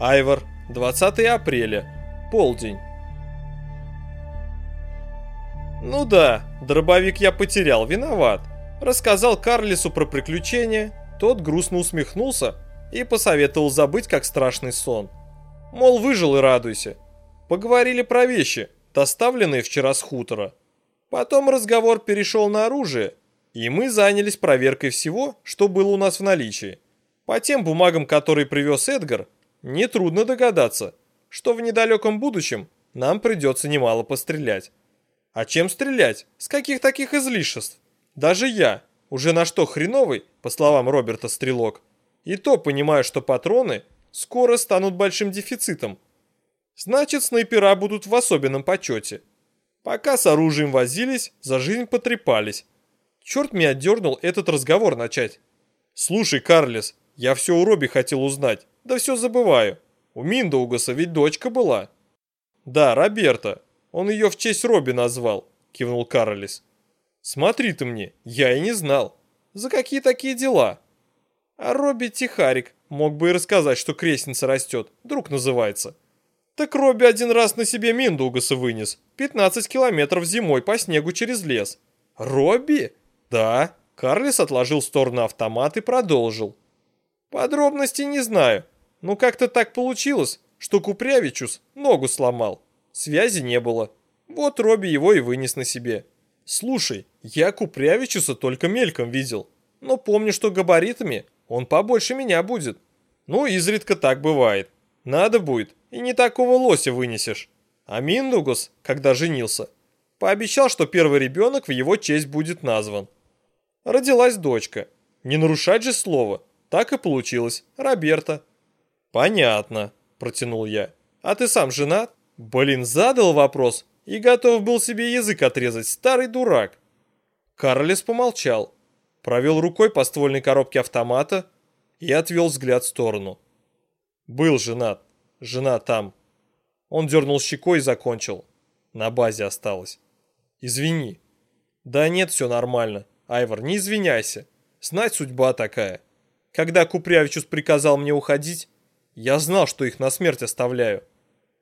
Айвор, 20 апреля, полдень. Ну да, дробовик я потерял, виноват. Рассказал Карлису про приключения, тот грустно усмехнулся и посоветовал забыть как страшный сон. Мол, выжил и радуйся. Поговорили про вещи, доставленные вчера с хутора. Потом разговор перешел на оружие, и мы занялись проверкой всего, что было у нас в наличии. По тем бумагам, которые привез Эдгар, нетрудно догадаться, что в недалеком будущем нам придется немало пострелять. А чем стрелять? С каких таких излишеств? Даже я, уже на что хреновый, по словам Роберта Стрелок, и то понимаю, что патроны скоро станут большим дефицитом. Значит, снайпера будут в особенном почете. Пока с оружием возились, за жизнь потрепались. Черт меня дернул этот разговор начать. Слушай, Карлес, я все у Робби хотел узнать, да все забываю. У Миндаугаса ведь дочка была. Да, Роберта. Он ее в честь Робби назвал, кивнул Карлес. Смотри ты мне, я и не знал. За какие такие дела? А Робби Тихарик мог бы и рассказать, что крестница растет, друг называется. Так Робби один раз на себе Миндугаса вынес. 15 километров зимой по снегу через лес. Робби? Да. Карлис отложил в сторону автомат и продолжил. Подробностей не знаю, но как-то так получилось, что Купрявичус ногу сломал. Связи не было. Вот Робби его и вынес на себе. Слушай, я Купрявичуса только мельком видел, но помню, что габаритами он побольше меня будет. Ну, изредка так бывает. Надо будет, и не такого лося вынесешь. А Миндугус, когда женился, пообещал, что первый ребенок в его честь будет назван. Родилась дочка. Не нарушать же слово. Так и получилось. Роберта. Понятно, протянул я. А ты сам женат? Блин, задал вопрос и готов был себе язык отрезать, старый дурак. Карлес помолчал, провел рукой по ствольной коробке автомата и отвел взгляд в сторону. Был женат. Жена там. Он дернул щекой и закончил. На базе осталось. Извини. Да нет, все нормально. Айвор, не извиняйся. Знать судьба такая. Когда Купрявичус приказал мне уходить, я знал, что их на смерть оставляю.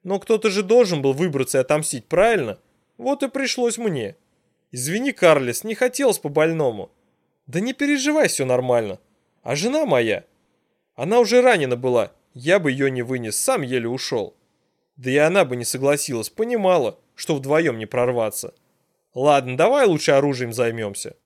Но кто-то же должен был выбраться и отомстить, правильно? Вот и пришлось мне. Извини, Карлес, не хотелось по-больному. Да не переживай, все нормально. А жена моя, она уже ранена была, я бы ее не вынес, сам еле ушел. Да и она бы не согласилась, понимала, что вдвоем не прорваться. Ладно, давай лучше оружием займемся.